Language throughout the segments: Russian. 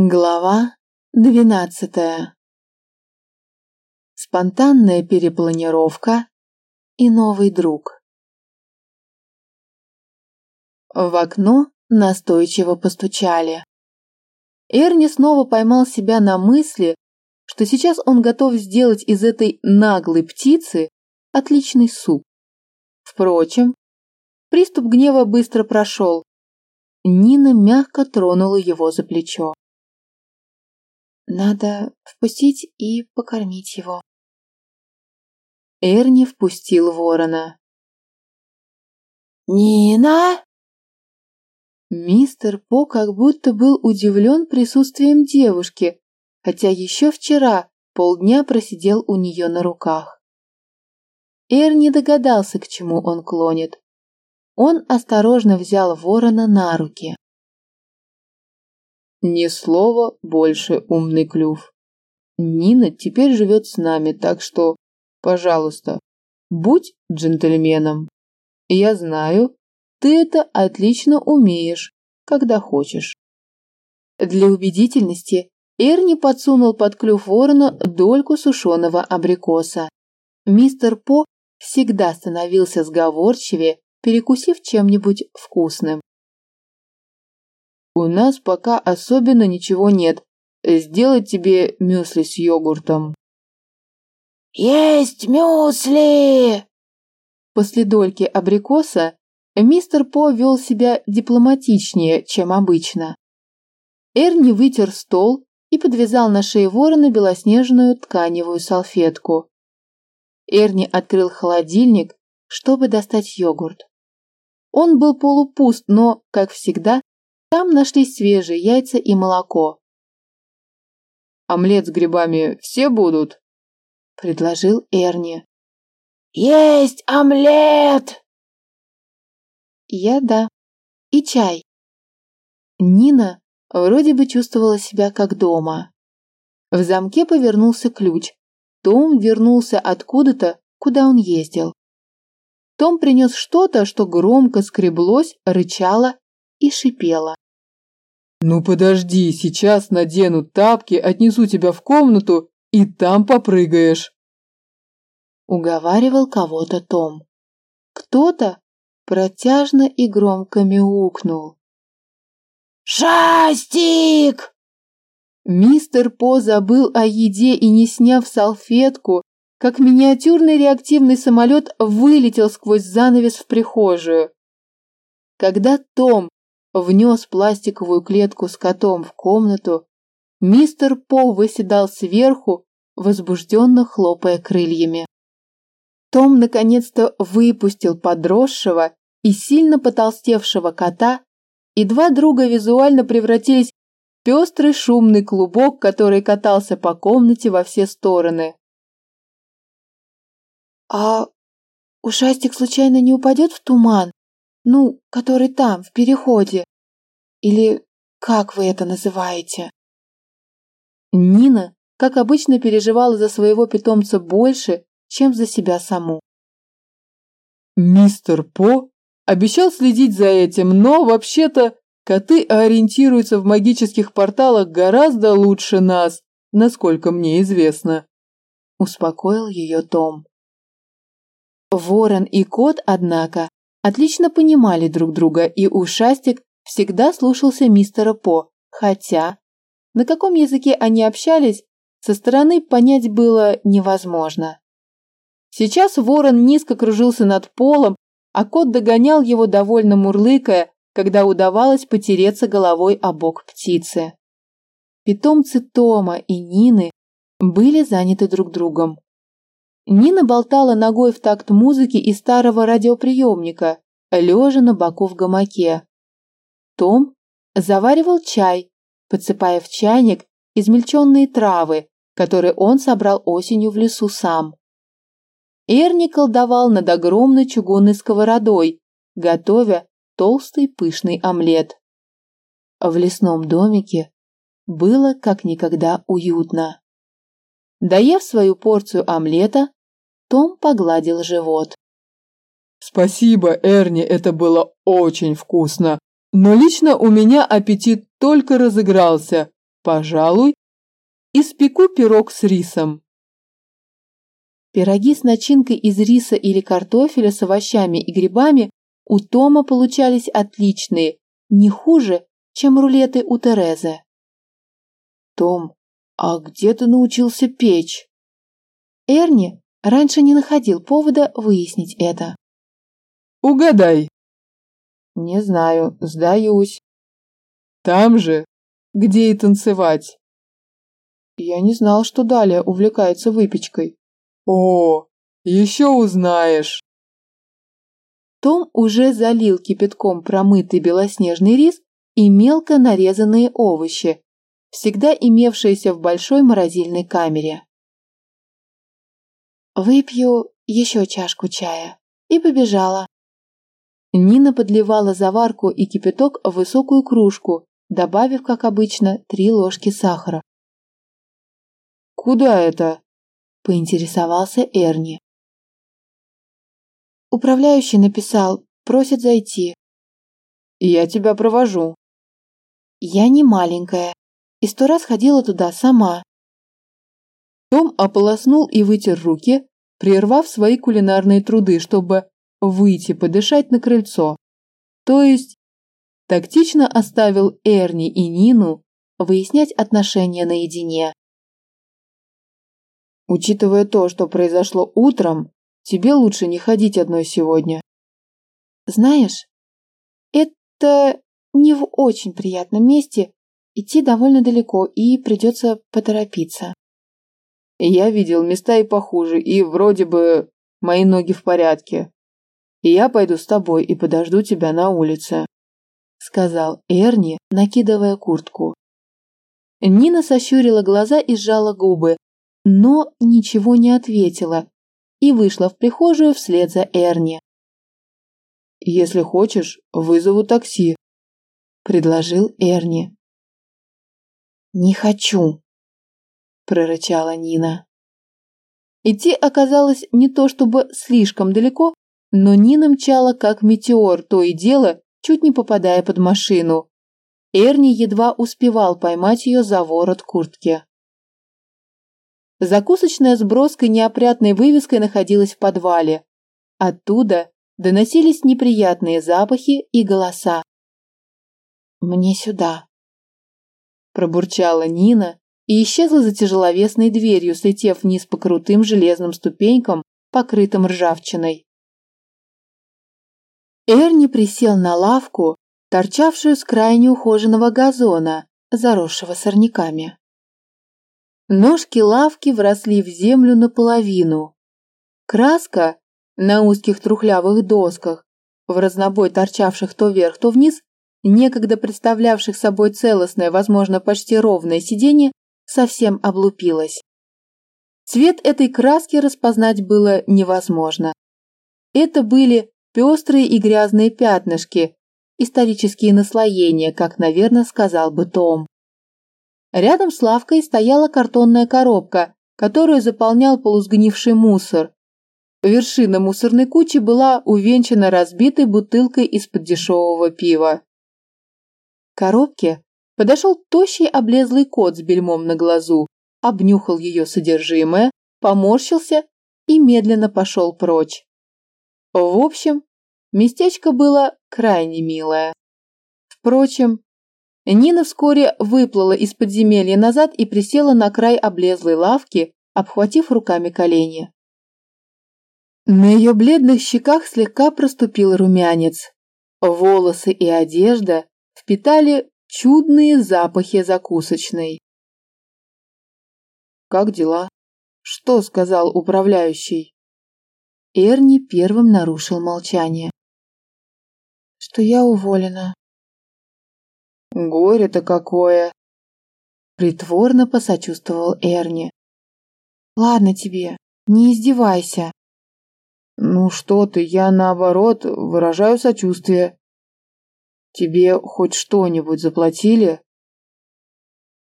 Глава двенадцатая. Спонтанная перепланировка и новый друг. В окно настойчиво постучали. Эрни снова поймал себя на мысли, что сейчас он готов сделать из этой наглой птицы отличный суп. Впрочем, приступ гнева быстро прошел. Нина мягко тронула его за плечо. Надо впустить и покормить его. Эрни впустил ворона. «Нина!» Мистер По как будто был удивлен присутствием девушки, хотя еще вчера полдня просидел у нее на руках. Эр не догадался, к чему он клонит. Он осторожно взял ворона на руки. Ни слова больше, умный клюв. Нина теперь живет с нами, так что, пожалуйста, будь джентльменом. Я знаю, ты это отлично умеешь, когда хочешь. Для убедительности Эрни подсунул под клюв ворона дольку сушеного абрикоса. Мистер По всегда становился сговорчивее, перекусив чем-нибудь вкусным. У нас пока особенно ничего нет. Сделать тебе мюсли с йогуртом. Есть мюсли! После дольки абрикоса мистер По вел себя дипломатичнее, чем обычно. Эрни вытер стол и подвязал на шее ворона белоснежную тканевую салфетку. Эрни открыл холодильник, чтобы достать йогурт. Он был полупуст, но, как всегда, там нашлись свежие яйца и молоко. «Омлет с грибами все будут?» – предложил Эрни. «Есть омлет!» «Я да. И чай». Нина вроде бы чувствовала себя как дома. В замке повернулся ключ. Том вернулся откуда-то, куда он ездил. Том принес что-то, что громко скреблось, рычало и шипела. «Ну подожди, сейчас надену тапки, отнесу тебя в комнату, и там попрыгаешь!» Уговаривал кого-то Том. Кто-то протяжно и громко мяукнул. «Шастик!» Мистер По забыл о еде и, не сняв салфетку, как миниатюрный реактивный самолет вылетел сквозь занавес в прихожую. Когда Том внес пластиковую клетку с котом в комнату, мистер По выседал сверху, возбужденно хлопая крыльями. Том наконец-то выпустил подросшего и сильно потолстевшего кота, и два друга визуально превратились в пестрый шумный клубок, который катался по комнате во все стороны. «А ушастик случайно не упадет в туман?» Ну, который там, в переходе. Или как вы это называете? Нина, как обычно, переживала за своего питомца больше, чем за себя саму. Мистер По обещал следить за этим, но вообще-то коты ориентируются в магических порталах гораздо лучше нас, насколько мне известно. Успокоил ее Том. Ворон и кот, однако, отлично понимали друг друга, и ушастик всегда слушался мистера По, хотя на каком языке они общались, со стороны понять было невозможно. Сейчас ворон низко кружился над полом, а кот догонял его довольно мурлыкая, когда удавалось потереться головой о бок птицы. Питомцы Тома и Нины были заняты друг другом. Нина болтала ногой в такт музыки из старого радиоприемника, лежа на боку в гамаке. Том заваривал чай, подсыпая в чайник измельченные травы, которые он собрал осенью в лесу сам. Эрни колдовал над огромной чугунной сковородой, готовя толстый пышный омлет. В лесном домике было как никогда уютно. Доев свою порцию омлета, том погладил живот. «Спасибо, Эрни, это было очень вкусно. Но лично у меня аппетит только разыгрался. Пожалуй, испеку пирог с рисом. Пироги с начинкой из риса или картофеля с овощами и грибами у Тома получались отличные, не хуже, чем рулеты у Терезы. Том, а где ты научился печь? Эрни раньше не находил повода выяснить это. Угадай. Не знаю, сдаюсь. Там же, где и танцевать. Я не знал, что Даля увлекается выпечкой. О, еще узнаешь. Том уже залил кипятком промытый белоснежный рис и мелко нарезанные овощи, всегда имевшиеся в большой морозильной камере. Выпью еще чашку чая и побежала. Нина подливала заварку и кипяток в высокую кружку, добавив, как обычно, три ложки сахара. «Куда это?» – поинтересовался Эрни. Управляющий написал, просит зайти. «Я тебя провожу». «Я не маленькая и сто раз ходила туда сама». Том ополоснул и вытер руки, прервав свои кулинарные труды, чтобы выйти подышать на крыльцо. То есть тактично оставил Эрни и Нину выяснять отношения наедине. Учитывая то, что произошло утром, тебе лучше не ходить одной сегодня. Знаешь, это не в очень приятном месте, идти довольно далеко и придется поторопиться. Я видел места и похуже, и вроде бы мои ноги в порядке я пойду с тобой и подожду тебя на улице», — сказал Эрни, накидывая куртку. Нина сощурила глаза и сжала губы, но ничего не ответила и вышла в прихожую вслед за Эрни. «Если хочешь, вызову такси», — предложил Эрни. «Не хочу», — прорычала Нина. Идти оказалось не то чтобы слишком далеко, но Нина мчала как метеор, то и дело, чуть не попадая под машину. Эрни едва успевал поймать ее за ворот куртки. Закусочная с броской неопрятной вывеской находилась в подвале. Оттуда доносились неприятные запахи и голоса. «Мне сюда», – пробурчала Нина и исчезла за тяжеловесной дверью, слетев вниз по крутым железным ступенькам, покрытым ржавчиной. Эрни присел на лавку, торчавшую с крайне ухоженного газона, заросшего сорняками. Ножки лавки вросли в землю наполовину. Краска на узких трухлявых досках, в разнобой торчавших то вверх, то вниз, некогда представлявших собой целостное, возможно, почти ровное сиденье, совсем облупилась. Цвет этой краски распознать было невозможно. Это были пестрые и грязные пятнышки, исторические наслоения, как, наверное, сказал бы Том. Рядом с лавкой стояла картонная коробка, которую заполнял полусгнивший мусор. Вершина мусорной кучи была увенчана разбитой бутылкой из-под дешевого пива. К коробке подошел тощий облезлый кот с бельмом на глазу, обнюхал ее содержимое, поморщился и медленно пошел прочь. В общем, Местечко было крайне милое. Впрочем, Нина вскоре выплыла из подземелья назад и присела на край облезлой лавки, обхватив руками колени. На ее бледных щеках слегка проступил румянец. Волосы и одежда впитали чудные запахи закусочной. «Как дела? Что сказал управляющий?» Эрни первым нарушил молчание что я уволена. Горе-то какое! Притворно посочувствовал Эрни. Ладно тебе, не издевайся. Ну что ты, я наоборот выражаю сочувствие. Тебе хоть что-нибудь заплатили?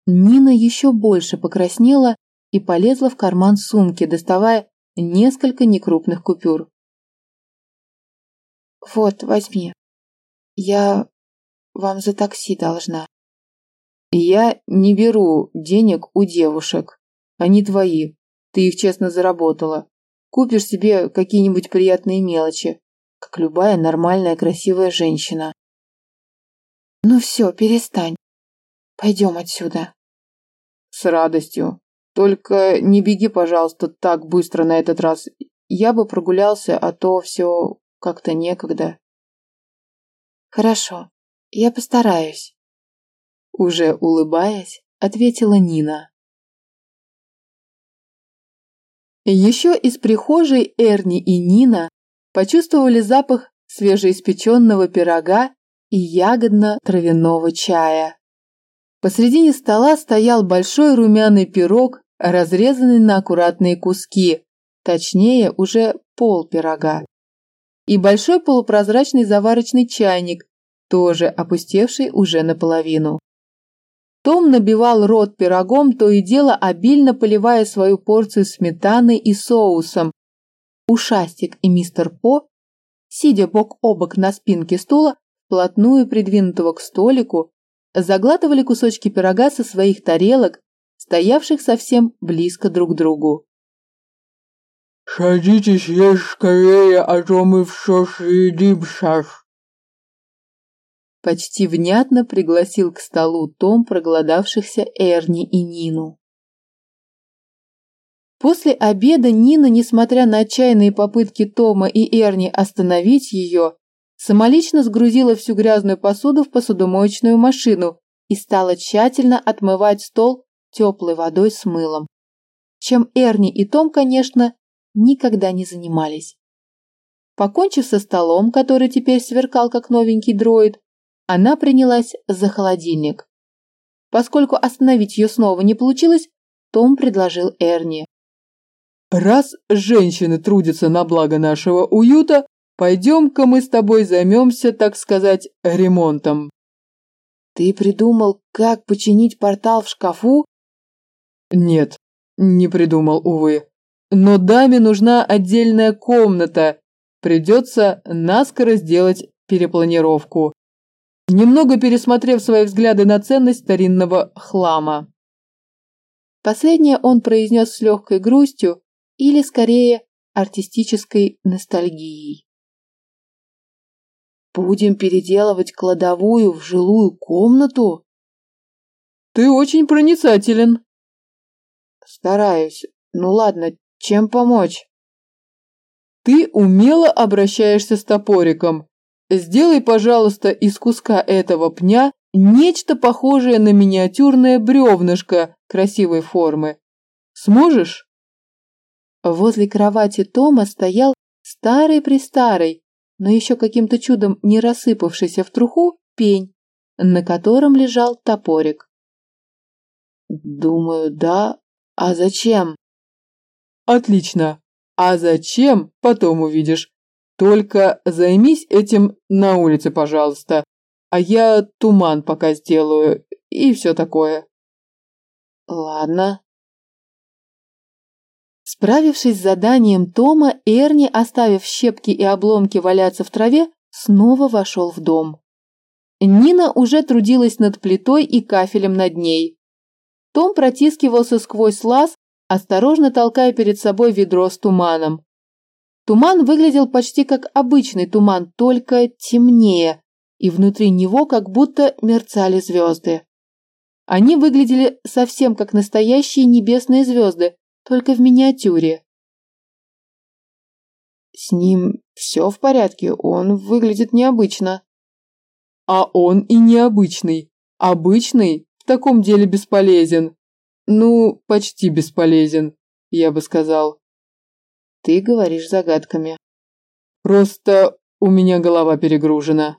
Нина еще больше покраснела и полезла в карман сумки, доставая несколько некрупных купюр. Вот, возьми. Я вам за такси должна. Я не беру денег у девушек. Они твои. Ты их честно заработала. Купишь себе какие-нибудь приятные мелочи, как любая нормальная красивая женщина. Ну все, перестань. Пойдем отсюда. С радостью. Только не беги, пожалуйста, так быстро на этот раз. Я бы прогулялся, а то все как-то некогда. Хорошо, я постараюсь. Уже улыбаясь, ответила Нина. Еще из прихожей Эрни и Нина почувствовали запах свежеиспеченного пирога и ягодно-травяного чая. Посредине стола стоял большой румяный пирог, разрезанный на аккуратные куски, точнее уже пол пирога. И большой полупрозрачный заварочный чайник, тоже опустевший уже наполовину. Том набивал рот пирогом, то и дело обильно поливая свою порцию сметаны и соусом. Ушастик и мистер По, сидя бок о бок на спинке стула, вплотную придвинутого к столику, заглатывали кусочки пирога со своих тарелок, стоявших совсем близко друг к другу. «Садитесь, ешь скорее, а то мы все съедим, Саш!» Почти внятно пригласил к столу Том проголодавшихся Эрни и Нину. После обеда Нина, несмотря на отчаянные попытки Тома и Эрни остановить ее, самолично сгрузила всю грязную посуду в посудомоечную машину и стала тщательно отмывать стол теплой водой с мылом. Чем Эрни и Том, конечно, никогда не занимались. Покончив со столом, который теперь сверкал как новенький дроид, она принялась за холодильник. Поскольку остановить ее снова не получилось, Том предложил Эрни. «Раз женщины трудятся на благо нашего уюта, пойдем-ка мы с тобой займемся, так сказать, ремонтом». «Ты придумал, как починить портал в шкафу?» «Нет, не придумал, увы. Но даме нужна отдельная комната. Придется наскоро сделать перепланировку немного пересмотрев свои взгляды на ценность старинного хлама. Последнее он произнес с легкой грустью или, скорее, артистической ностальгией. «Будем переделывать кладовую в жилую комнату?» «Ты очень проницателен». «Стараюсь. Ну ладно, чем помочь?» «Ты умело обращаешься с топориком. Сделай, пожалуйста, из куска этого пня нечто похожее на миниатюрное бревнышко красивой формы. Сможешь? Возле кровати Тома стоял старый-престарый, но еще каким-то чудом не рассыпавшийся в труху пень, на котором лежал топорик. Думаю, да. А зачем? Отлично. А зачем, потом увидишь. Только займись этим на улице, пожалуйста, а я туман пока сделаю и все такое. Ладно. Справившись с заданием Тома, Эрни, оставив щепки и обломки валяться в траве, снова вошел в дом. Нина уже трудилась над плитой и кафелем над ней. Том протискивался сквозь лаз, осторожно толкая перед собой ведро с туманом. Туман выглядел почти как обычный туман, только темнее, и внутри него как будто мерцали звезды. Они выглядели совсем как настоящие небесные звезды, только в миниатюре. С ним все в порядке, он выглядит необычно. А он и необычный. Обычный в таком деле бесполезен. Ну, почти бесполезен, я бы сказал. Ты говоришь загадками. Просто у меня голова перегружена.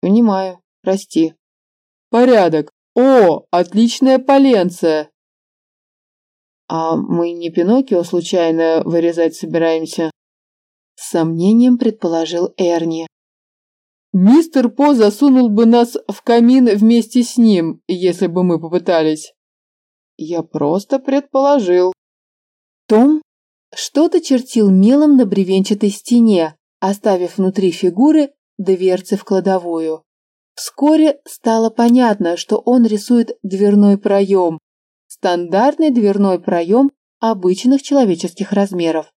Понимаю, прости. Порядок. О, отличная поленция. А мы не Пиноккио случайно вырезать собираемся? С сомнением предположил Эрни. Мистер По засунул бы нас в камин вместе с ним, если бы мы попытались. Я просто предположил. Том что-то чертил мелом на бревенчатой стене, оставив внутри фигуры дверцы в кладовую. Вскоре стало понятно, что он рисует дверной проем, стандартный дверной проем обычных человеческих размеров.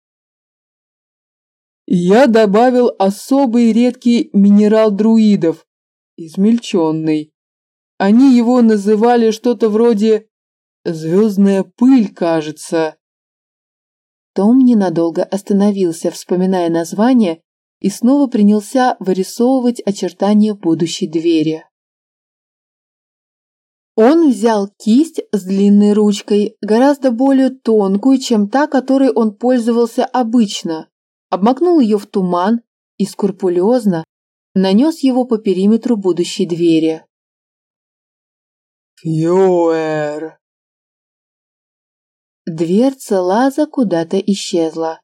Я добавил особый редкий минерал друидов, измельченный. Они его называли что-то вроде «звездная пыль», кажется. Том ненадолго остановился, вспоминая название, и снова принялся вырисовывать очертания будущей двери. Он взял кисть с длинной ручкой, гораздо более тонкую, чем та, которой он пользовался обычно, обмакнул ее в туман и скрупулезно нанес его по периметру будущей двери. «Фьюэр!» Дверца лаза куда-то исчезла.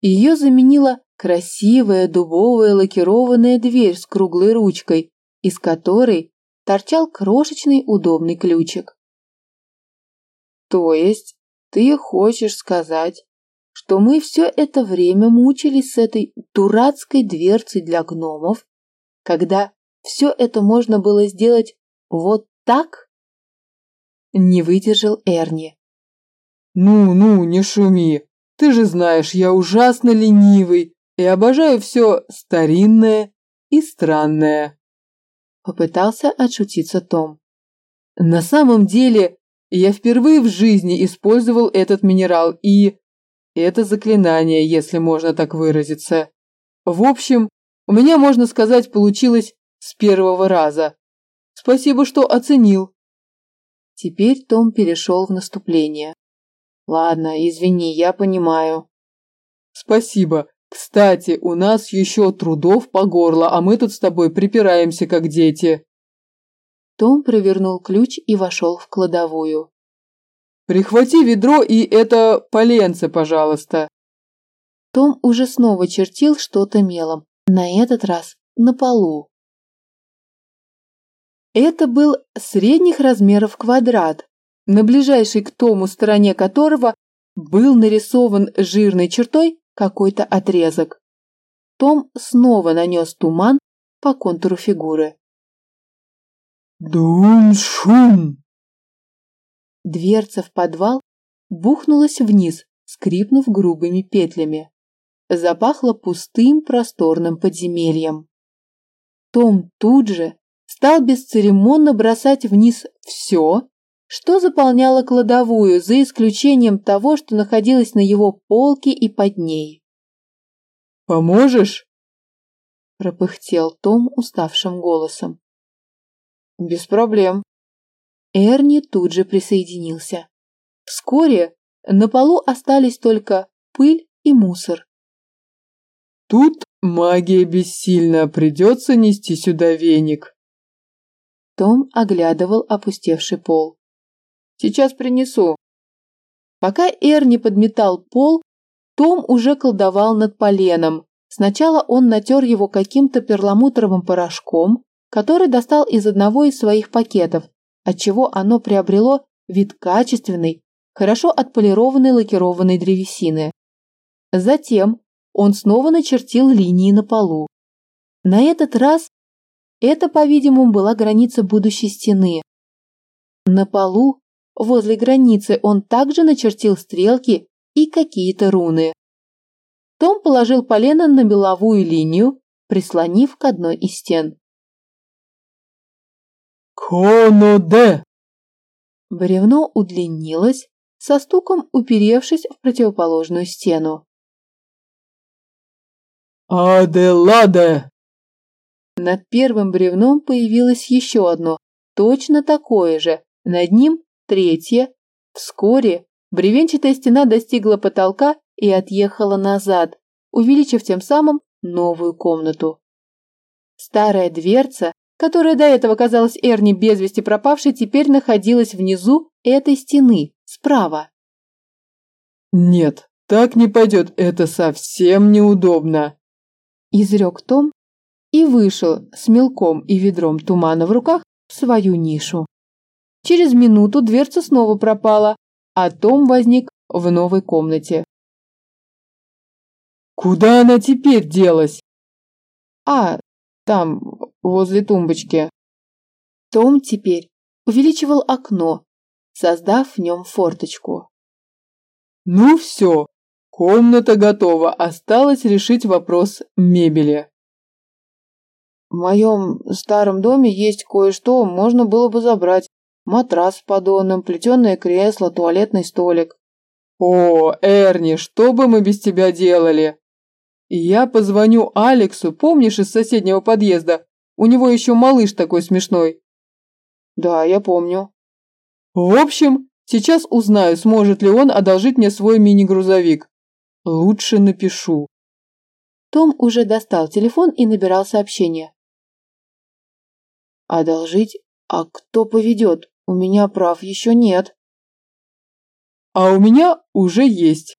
Ее заменила красивая дубовая лакированная дверь с круглой ручкой, из которой торчал крошечный удобный ключик. То есть ты хочешь сказать, что мы все это время мучились с этой дурацкой дверцей для гномов, когда все это можно было сделать вот так? Не выдержал Эрни. Ну-ну, не шуми. Ты же знаешь, я ужасно ленивый и обожаю все старинное и странное. Попытался отшутиться Том. На самом деле, я впервые в жизни использовал этот минерал и... Это заклинание, если можно так выразиться. В общем, у меня, можно сказать, получилось с первого раза. Спасибо, что оценил. Теперь Том перешел в наступление. Ладно, извини, я понимаю. Спасибо. Кстати, у нас еще трудов по горло, а мы тут с тобой припираемся, как дети. Том провернул ключ и вошел в кладовую. Прихвати ведро и это поленце, пожалуйста. Том уже снова чертил что-то мелом, на этот раз на полу. Это был средних размеров квадрат, на ближайшей к Тому стороне которого был нарисован жирной чертой какой-то отрезок. Том снова нанес туман по контуру фигуры. Дун-шум! Дверца в подвал бухнулась вниз, скрипнув грубыми петлями. Запахло пустым просторным подземельем. Том тут же стал бесцеремонно бросать вниз все, что заполняло кладовую, за исключением того, что находилось на его полке и под ней. «Поможешь?» – пропыхтел Том уставшим голосом. «Без проблем». Эрни тут же присоединился. Вскоре на полу остались только пыль и мусор. «Тут магия бессильна, придется нести сюда веник». Том оглядывал опустевший пол. Сейчас принесу. Пока Эрни подметал пол, Том уже колдовал над поленом. Сначала он натер его каким-то перламутровым порошком, который достал из одного из своих пакетов, отчего оно приобрело вид качественной, хорошо отполированной лакированной древесины. Затем он снова начертил линии на полу. На этот раз это, по-видимому, была граница будущей стены. На полу Возле границы он также начертил стрелки и какие-то руны. Том положил полено на меловую линию, прислонив к одной из стен. «Коноде!» Бревно удлинилось, со стуком уперевшись в противоположную стену. «Аделаде!» Над первым бревном появилось еще одно, точно такое же. Над ним Третье. Вскоре бревенчатая стена достигла потолка и отъехала назад, увеличив тем самым новую комнату. Старая дверца, которая до этого казалась Эрни без вести пропавшей, теперь находилась внизу этой стены, справа. «Нет, так не пойдет, это совсем неудобно», – изрек Том и вышел с мелком и ведром тумана в руках в свою нишу. Через минуту дверца снова пропала, а Том возник в новой комнате. «Куда она теперь делась?» «А, там, возле тумбочки». Том теперь увеличивал окно, создав в нем форточку. «Ну все, комната готова, осталось решить вопрос мебели». В моем старом доме есть кое-что, можно было бы забрать. Матрас с поддоном, плетеное кресло, туалетный столик. О, Эрни, что бы мы без тебя делали? Я позвоню Алексу, помнишь, из соседнего подъезда? У него еще малыш такой смешной. Да, я помню. В общем, сейчас узнаю, сможет ли он одолжить мне свой мини-грузовик. Лучше напишу. Том уже достал телефон и набирал сообщение. Одолжить? А кто поведет? У меня прав еще нет. А у меня уже есть.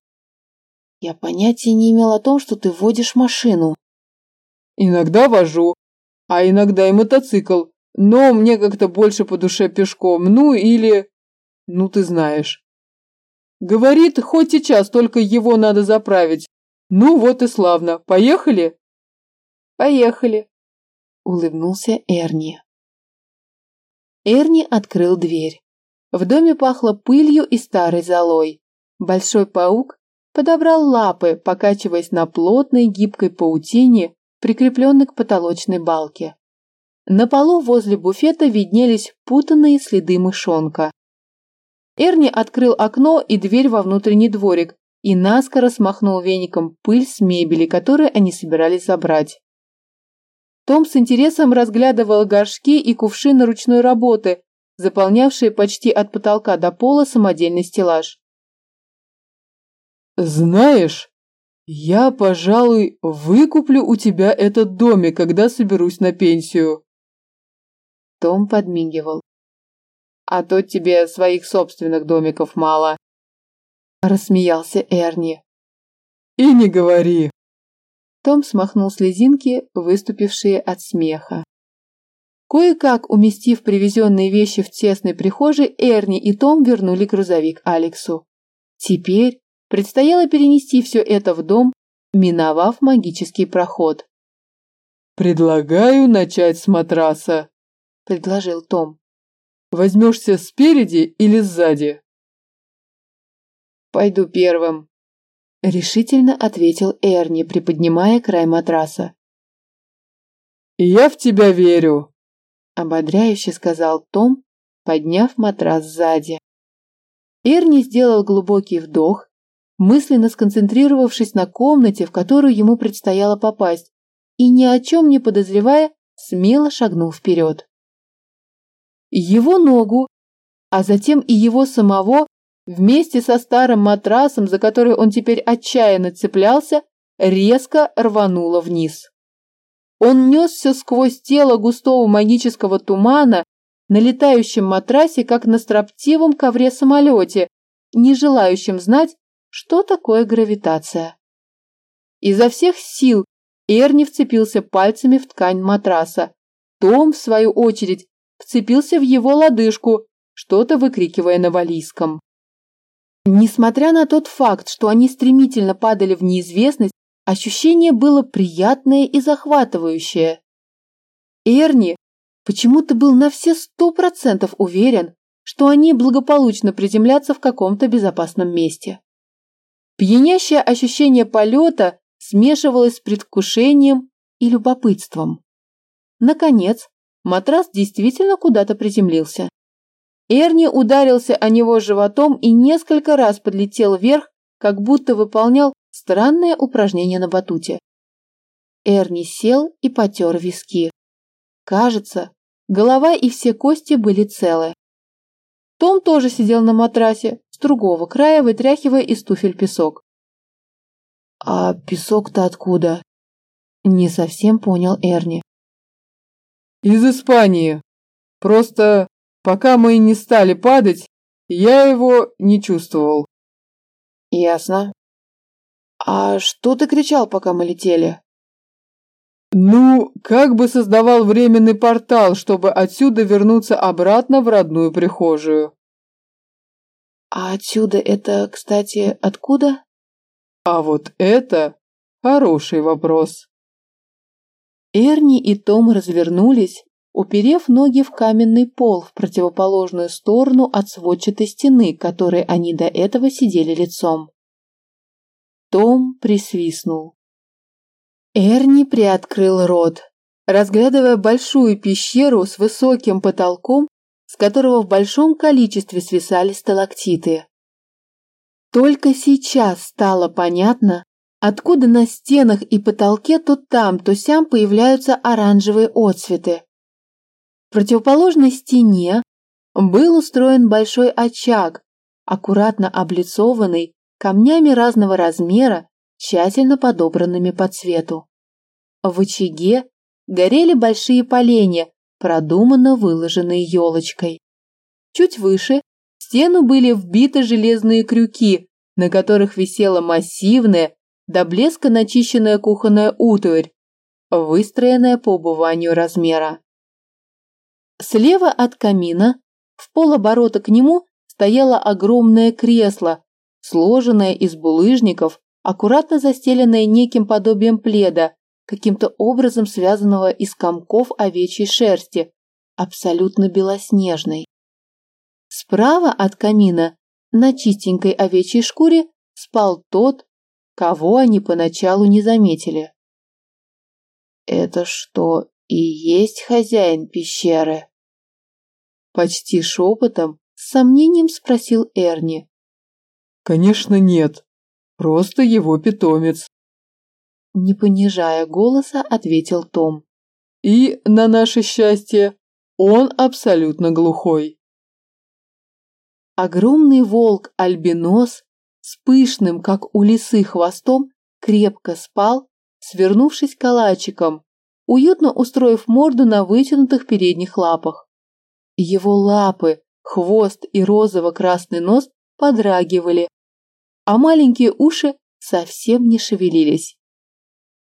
Я понятия не имел о том, что ты водишь машину. Иногда вожу, а иногда и мотоцикл, но мне как-то больше по душе пешком, ну или... Ну ты знаешь. Говорит, хоть сейчас, только его надо заправить. Ну вот и славно. Поехали? Поехали, улыбнулся Эрни. Эрни открыл дверь. В доме пахло пылью и старой золой. Большой паук подобрал лапы, покачиваясь на плотной гибкой паутине, прикрепленной к потолочной балке. На полу возле буфета виднелись путанные следы мышонка. Эрни открыл окно и дверь во внутренний дворик и наскоро смахнул веником пыль с мебели, которую они собирались забрать. Том с интересом разглядывал горшки и кувшины ручной работы, заполнявшие почти от потолка до пола самодельный стеллаж. «Знаешь, я, пожалуй, выкуплю у тебя этот домик, когда соберусь на пенсию». Том подмигивал. «А то тебе своих собственных домиков мало», – рассмеялся Эрни. «И не говори», том смахнул слезинки, выступившие от смеха. Кое-как уместив привезенные вещи в тесной прихожей, Эрни и Том вернули грузовик Алексу. Теперь предстояло перенести все это в дом, миновав магический проход. «Предлагаю начать с матраса», – предложил Том. «Возьмешься спереди или сзади?» «Пойду первым», решительно ответил Эрни, приподнимая край матраса. «Я в тебя верю», – ободряюще сказал Том, подняв матрас сзади. Эрни сделал глубокий вдох, мысленно сконцентрировавшись на комнате, в которую ему предстояло попасть, и ни о чем не подозревая, смело шагнул вперед. Его ногу, а затем и его самого вместе со старым матрасом, за который он теперь отчаянно цеплялся, резко рвануло вниз. Он несся сквозь тело густого магического тумана на летающем матрасе, как на строптивом ковре-самолете, не желающем знать, что такое гравитация. Изо всех сил Эрни вцепился пальцами в ткань матраса. Том, в свою очередь, вцепился в его лодыжку, что-то выкрикивая на валийском. Несмотря на тот факт, что они стремительно падали в неизвестность, ощущение было приятное и захватывающее. Эрни почему-то был на все сто процентов уверен, что они благополучно приземлятся в каком-то безопасном месте. Пьянящее ощущение полета смешивалось с предвкушением и любопытством. Наконец, матрас действительно куда-то приземлился. Эрни ударился о него животом и несколько раз подлетел вверх, как будто выполнял странное упражнение на батуте. Эрни сел и потер виски. Кажется, голова и все кости были целы. Том тоже сидел на матрасе, с другого края вытряхивая из туфель песок. «А песок-то откуда?» Не совсем понял Эрни. «Из Испании. Просто Пока мы не стали падать, я его не чувствовал. Ясно. А что ты кричал, пока мы летели? Ну, как бы создавал временный портал, чтобы отсюда вернуться обратно в родную прихожую. А отсюда это, кстати, откуда? А вот это хороший вопрос. Эрни и Том развернулись уперев ноги в каменный пол в противоположную сторону от сводчатой стены, которой они до этого сидели лицом. Том присвистнул. Эрни приоткрыл рот, разглядывая большую пещеру с высоким потолком, с которого в большом количестве свисали сталактиты. Только сейчас стало понятно, откуда на стенах и потолке то там, то сям появляются оранжевые отсветы. В противоположной стене был устроен большой очаг, аккуратно облицованный камнями разного размера, тщательно подобранными по цвету. В очаге горели большие поленья, продуманно выложенные елочкой. Чуть выше в стену были вбиты железные крюки, на которых висела массивная, до блеска начищенная кухонная утварь, выстроенная по убыванию размера. Слева от камина, в полоборота к нему, стояло огромное кресло, сложенное из булыжников, аккуратно застеленное неким подобием пледа, каким-то образом связанного из комков овечьей шерсти, абсолютно белоснежной. Справа от камина, на чистенькой овечьей шкуре, спал тот, кого они поначалу не заметили. «Это что, и есть хозяин пещеры?» Почти шепотом, с сомнением спросил Эрни. «Конечно нет, просто его питомец», не понижая голоса, ответил Том. И, на наше счастье, он абсолютно глухой. Огромный волк-альбинос с пышным, как у лисы, хвостом крепко спал, свернувшись калачиком, уютно устроив морду на вытянутых передних лапах. Его лапы, хвост и розово-красный нос подрагивали, а маленькие уши совсем не шевелились.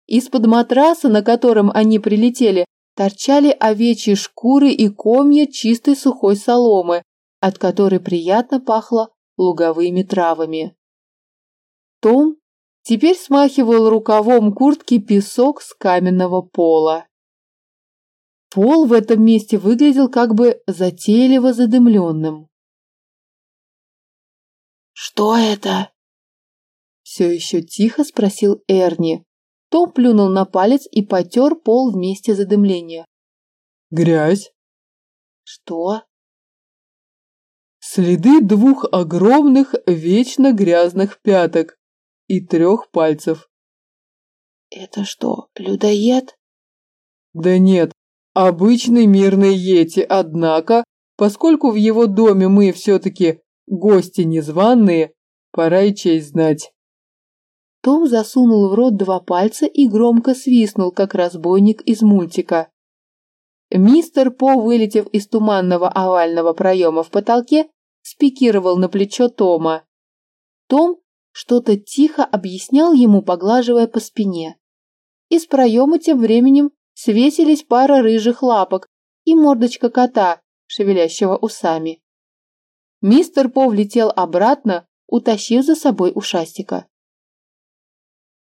Из-под матраса, на котором они прилетели, торчали овечьи шкуры и комья чистой сухой соломы, от которой приятно пахло луговыми травами. Том теперь смахивал рукавом куртки песок с каменного пола. Пол в этом месте выглядел как бы затейливо задымленным. «Что это?» Все еще тихо спросил Эрни, том плюнул на палец и потер пол вместе задымления. «Грязь». «Что?» Следы двух огромных, вечно грязных пяток и трех пальцев. «Это что, людоед?» «Да нет, обычный мирный йети, однако, поскольку в его доме мы все-таки гости незваные, пора и честь знать». Том засунул в рот два пальца и громко свистнул, как разбойник из мультика. Мистер По, вылетев из туманного овального проема в потолке, спикировал на плечо Тома. Том что-то тихо объяснял ему, поглаживая по спине. Из проема тем временем свесились пара рыжих лапок и мордочка кота, шевелящего усами. Мистер По влетел обратно, утащив за собой ушастика.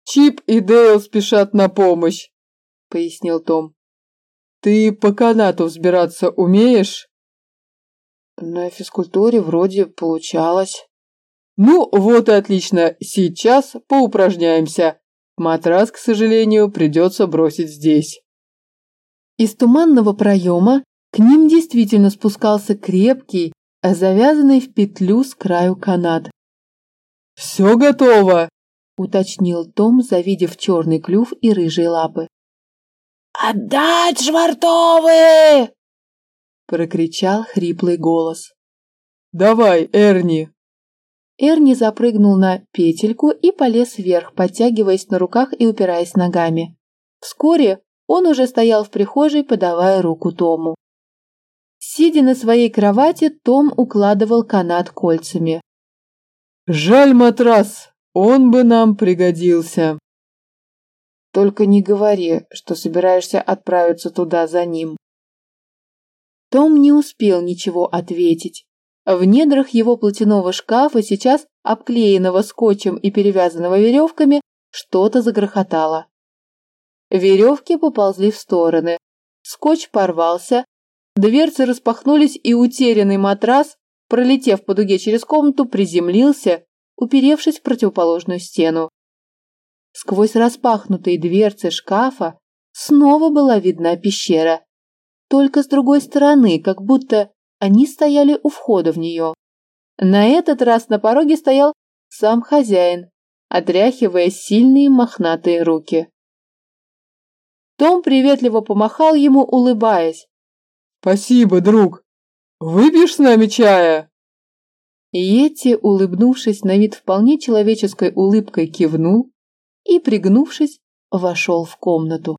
Чип и Дейл спешат на помощь», — пояснил Том. «Ты по канату взбираться умеешь?» На физкультуре вроде получалось. «Ну, вот и отлично. Сейчас поупражняемся. Матрас, к сожалению, придется бросить здесь». Из туманного проема к ним действительно спускался крепкий, завязанный в петлю с краю канат. «Все готово!» уточнил Том, завидев черный клюв и рыжие лапы. «Отдать швартовые!» прокричал хриплый голос. «Давай, Эрни!» Эрни запрыгнул на петельку и полез вверх, подтягиваясь на руках и упираясь ногами. Вскоре он уже стоял в прихожей, подавая руку Тому. Сидя на своей кровати, Том укладывал канат кольцами. «Жаль матрас!» Он бы нам пригодился. Только не говори, что собираешься отправиться туда за ним. Том не успел ничего ответить. В недрах его платяного шкафа, сейчас обклеенного скотчем и перевязанного веревками, что-то загрохотало. Веревки поползли в стороны. скотч порвался, дверцы распахнулись и утерянный матрас, пролетев по дуге через комнату, приземлился, уперевшись в противоположную стену. Сквозь распахнутые дверцы шкафа снова была видна пещера, только с другой стороны, как будто они стояли у входа в нее. На этот раз на пороге стоял сам хозяин, отряхивая сильные мохнатые руки. Том приветливо помахал ему, улыбаясь. «Спасибо, друг! Выпьешь с нами чая?» Йети, улыбнувшись на вид вполне человеческой улыбкой, кивнул и, пригнувшись, вошел в комнату.